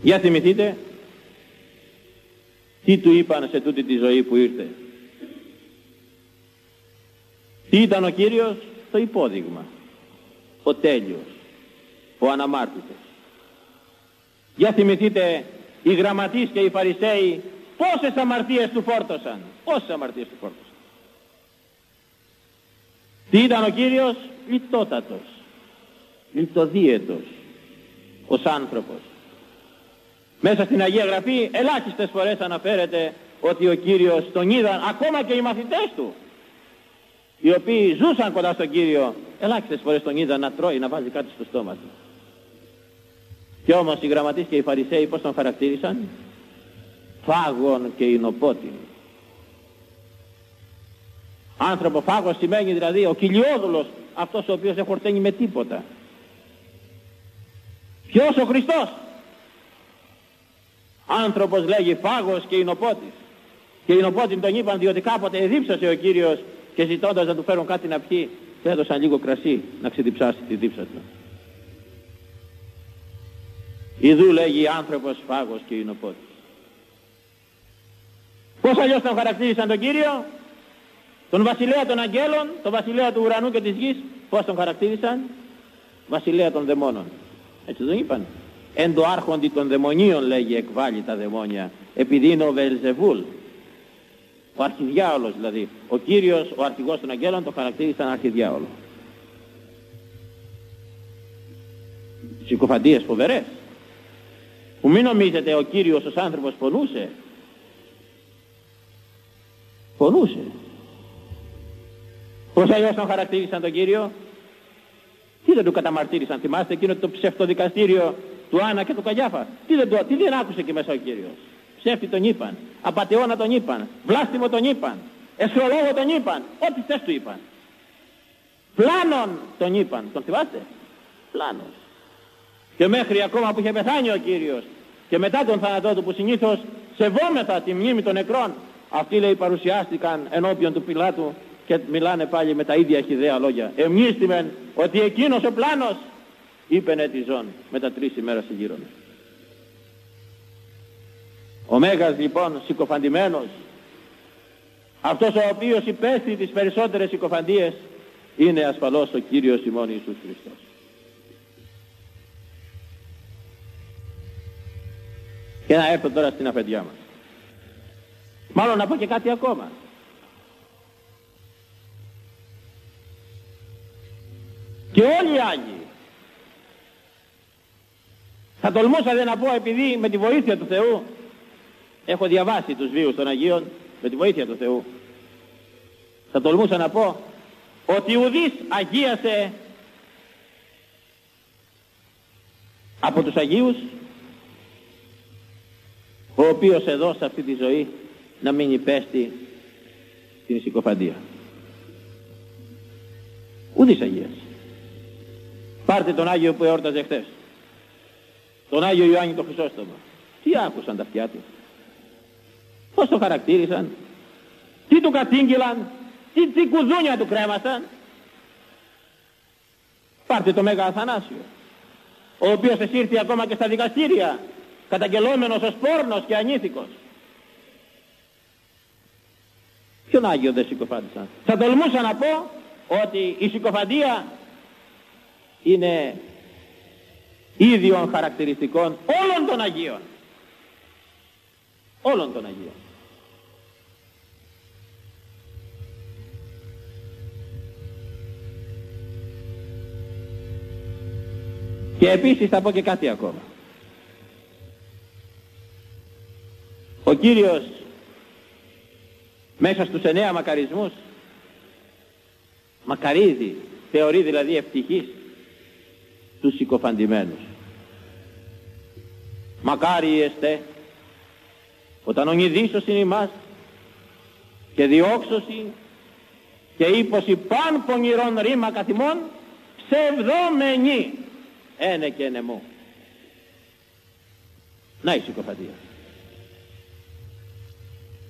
Για θυμηθείτε τι του είπαν σε τούτη τη ζωή που ήρθε. Τι ήταν ο Κύριος, το υπόδειγμα, ο τέλειος, ο αναμάρτητος. Για θυμηθείτε οι γραμματείς και οι φαρισαίοι πόσες αμαρτίες του φόρτωσαν, πόσες αμαρτίες του φόρτωσαν. Τι ήταν ο Κύριος, λιτότατος, λιτοδίαιτος, ως άνθρωπος. Μέσα στην Αγία Γραφή ελάχιστες φορές αναφέρεται ότι ο Κύριος τον είδαν ακόμα και οι μαθητές του οι οποίοι ζούσαν κοντά στον Κύριο ελάχιστες φορές τον είδαν να τρώει, να βάζει κάτι στο στόμα του. Και όμως οι γραμματείς και οι φαρισαίοι πώς τον χαρακτήρισαν; Φάγων και εινοπότην. Άνθρωπο φάγος σημαίνει δηλαδή ο κοιλιόδουλος αυτός ο οποίος δεν χορταίνει με τίποτα. Ποιος ο Χριστός; Άνθρωπος λέγει φάγος και εινοπότης. Και εινοπότην τον είπαν διότι κάποτε εδίψασε ο Κύριος και ζητώντας να του φέρουν κάτι να πιει του έδωσαν λίγο κρασί να ξεδιψάσει τη δίψα του. Ιδού λέγει άνθρωπος φάγος και εινοπότης. Πως αλλιώς τον χαρακτήρισαν τον Κύριο; Τον βασιλέα των αγγέλων τον βασιλέα του ουρανού και της γης πως τον χαρακτήρισαν; Βασιλέα των δαιμόνων. Έτσι τον είπαν εν το άρχοντι των δαιμονίων λέγει εκβάλλει τα δαιμόνια επειδή είναι ο Βελζεβούλ ο αρχιδιάολος δηλαδή. Ο Κύριος ο αρχηγός των αγγέλων το χαρακτήρισαν αρχιδιάολο. Συκοφαντίες φοβερές. Που μην νομίζετε ο Κύριος ως άνθρωπος πονούσε πονούσε πως αλλιώς τον χαρακτήρισαν τον Κύριο. Τι δεν του καταμαρτύρησαν θυμάστε εκείνο το ψευτοδικαστήριο του Άννα και του Καγιάφα. Τι δεν, το, τι δεν άκουσε εκεί μέσα ο Κύριος. Ψεύτη τον είπαν, απατεώνα τον είπαν, βλάστημο τον είπαν, εσχρολόγο τον είπαν, ό,τι θες του είπαν. Πλάνον τον είπαν, τον θυμάστε; Πλάνος. Και μέχρι ακόμα που είχε πεθάνει ο Κύριος και μετά τον θάνατό του που συνήθως σεβόμεθα τη μνήμη των νεκρών αυτοί λέει παρουσιάστηκαν ενώπιον του Πιλάτου και μιλάνε πάλι με τα ίδια χιδέα λόγια. Εμνίστημεν ότι εκείνος ο πλάνος είπενε τη ζών μετά τρεις ημέρες γύρω Ο Μέγας λοιπόν συκοφαντημένος αυτός ο οποίος υπέστη τις περισσότερες συκοφαντίες είναι ασφαλώς ο Κύριος ημών Ιησούς Χριστός. Και να έρθω τώρα στην αφεντιά μας. Μάλλον να πω και κάτι ακόμα. Και όλοι οι Άγιοι θα τολμούσα δεν να πω επειδή με τη βοήθεια του Θεού έχω διαβάσει τους βίους των Αγίων με τη βοήθεια του Θεού. Θα τολμούσα να πω ότι ουδής αγίασε από τους Αγίους ο οποίος εδώ σε αυτή τη ζωή να μην υπέστη την συκοφαντία. Ούδης Αγίας. Πάρτε τον Άγιο που εόρταζε χθες. Τον Άγιο Ιωάννη το Χρυσόστομο. Τι άκουσαν τα αυτιά του; Πώς το χαρακτήρισαν; Τι του κατήγγυλαν; Τι, τι κουδούνια του κρέμασαν; Πάρτε το Μέγα Αθανάσιο. Ο οποίος εσύρθη ακόμα και στα δικαστήρια. Καταγγελόμενος ως πόρνος και ανήθικος. Ποιον Άγιο δεν συκοφάντησαν; Θα τολμούσα να πω ότι η συκοφαντία είναι ίδιων χαρακτηριστικών όλων των Αγίων. Όλων των Αγίων. Και επίσης θα πω και κάτι ακόμα. Ο Κύριος μέσα στους εννέα μακαρισμούς μακαρίζει, θεωρεί δηλαδή ευτυχής τους συκοφαντημένους. Μακάρι εστέ όταν ονειδήσωσιν ημάς και διώξωση και ύποση παν πονηρών ρήμα καθημών ψευδόμενοι ένε και νεμού. Να η συκοφαντία.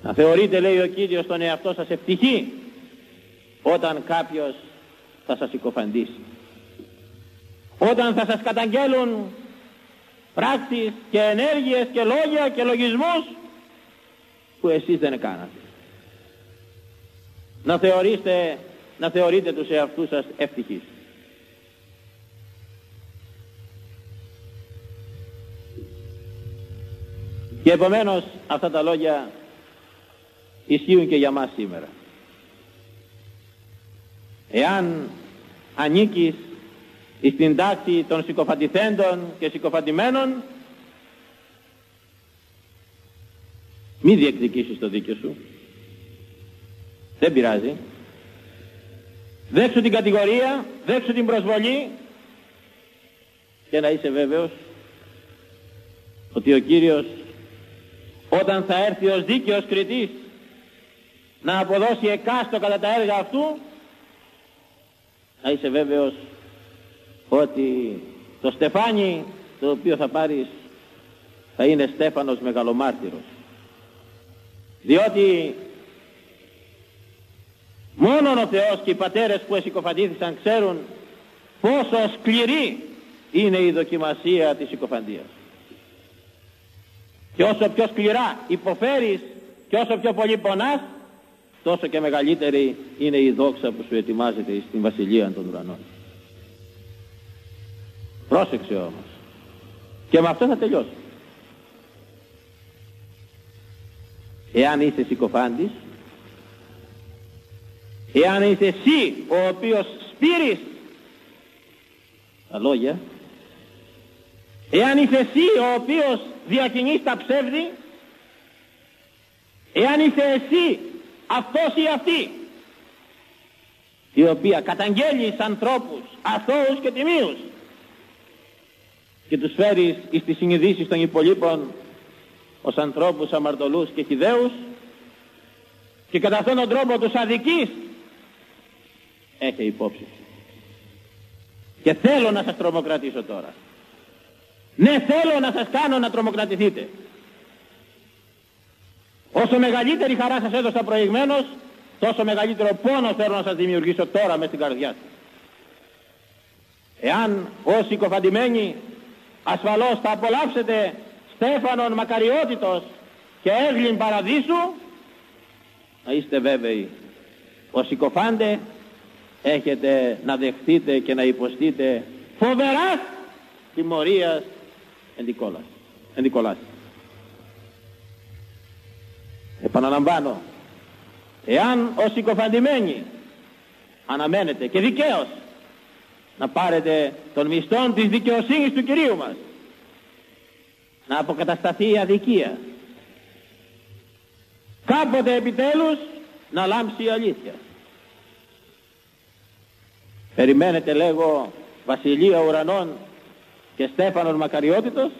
Να θεωρείτε λέει ο Κύριος τον εαυτό σας ευτυχή όταν κάποιος θα σας συκοφαντήσει. Όταν θα σας καταγγέλουν πράξεις και ενέργειες και λόγια και λογισμούς που εσείς δεν κάνατε. Να θεωρείτε, να θεωρείτε τους εαυτούς σας ευτυχείς. Και επομένως αυτά τα λόγια ισχύουν και για μας σήμερα. Εάν ανήκεις στην τάξη των συκοφαντηθέντων και συκοφαντημένων μη διεκδικήσεις το δίκιο σου. Δεν πειράζει. Δέξου την κατηγορία δέξου την προσβολή και να είσαι βέβαιος ότι ο Κύριος όταν θα έρθει ως δίκαιος κριτής να αποδώσει εκάστο κατά τα έργα αυτού να είσαι βέβαιος ότι το στεφάνι το οποίο θα πάρεις θα είναι στέφανος μεγαλομάρτυρος διότι μόνο ο Θεός και οι πατέρες που εσυκοφαντήθησαν ξέρουν πόσο σκληρή είναι η δοκιμασία της συκοφαντίας και όσο πιο σκληρά υποφέρεις και όσο πιο πολύ πονάς τόσο και μεγαλύτερη είναι η δόξα που σου ετοιμάζεται στην Βασιλεία των Ουρανών. Πρόσεξε όμως. Και με αυτό θα τελειώσει. Εάν είσαι συκοφάντης, εάν είσαι εσύ ο οποίος σπείρεις τα λόγια, εάν είσαι εσύ ο οποίος διακινείς τα ψεύδη, εάν είσαι εσύ αυτός ή αυτή η οποία καταγγέλεις ανθρώπους αθώους και τιμίους και τους φέρεις εις τις συνειδήσεις των υπολείπων ως ανθρώπους αμαρτωλούς και χιδαίους και κατά αυτόν τον τρόπο τους αδικείς. Έχει υπόψη. Και θέλω να σας τρομοκρατήσω τώρα. Ναι θέλω να σας κάνω να τρομοκρατηθείτε. Όσο μεγαλύτερη χαρά σας έδωσα προηγμένως, τόσο μεγαλύτερο πόνο θέλω να σας δημιουργήσω τώρα μες στην καρδιά σας. Εάν όσοι κοφαντημένοι ασφαλώς θα απολαύσετε στέφανον μακαριότητος και έγλην παραδείσου, να είστε βέβαιοι, όσοι κοφάντε έχετε να δεχτείτε και να υποστείτε φοβεράς τιμωρίας εντικόλας. Επαναλαμβάνω, εάν ως συκοφαντημένοι αναμένετε και δικαίως να πάρετε τον μισθόν της δικαιοσύνης του Κυρίου μας, να αποκατασταθεί η αδικία, κάποτε επιτέλους να λάμψει η αλήθεια. Περιμένετε λέγω βασιλεία ουρανών και Στέφανος Μακαριότητος,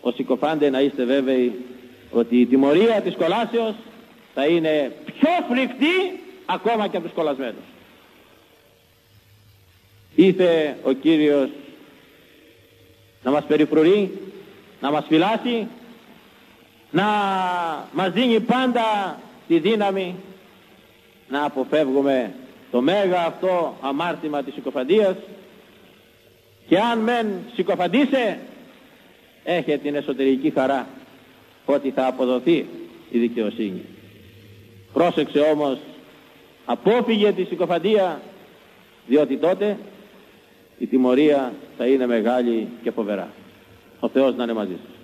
ο συκοφάντε να είστε βέβαιοι ότι η τιμωρία της κολάσεως θα είναι πιο φρικτή ακόμα και από τους κολλασμένους. Ήθε ο Κύριος να μας περιφρουρεί, να μας φυλάσει, να μας δίνει πάντα τη δύναμη να αποφεύγουμε το μέγα αυτό αμάρτημα της συκοφαντίας και αν μεν συκοφαντήσε έχει την εσωτερική χαρά ότι θα αποδοθεί η δικαιοσύνη. Πρόσεξε όμως, απόφυγε τη συκοφαντία, διότι τότε η τιμωρία θα είναι μεγάλη και φοβερά. Ο Θεός να είναι μαζί σας.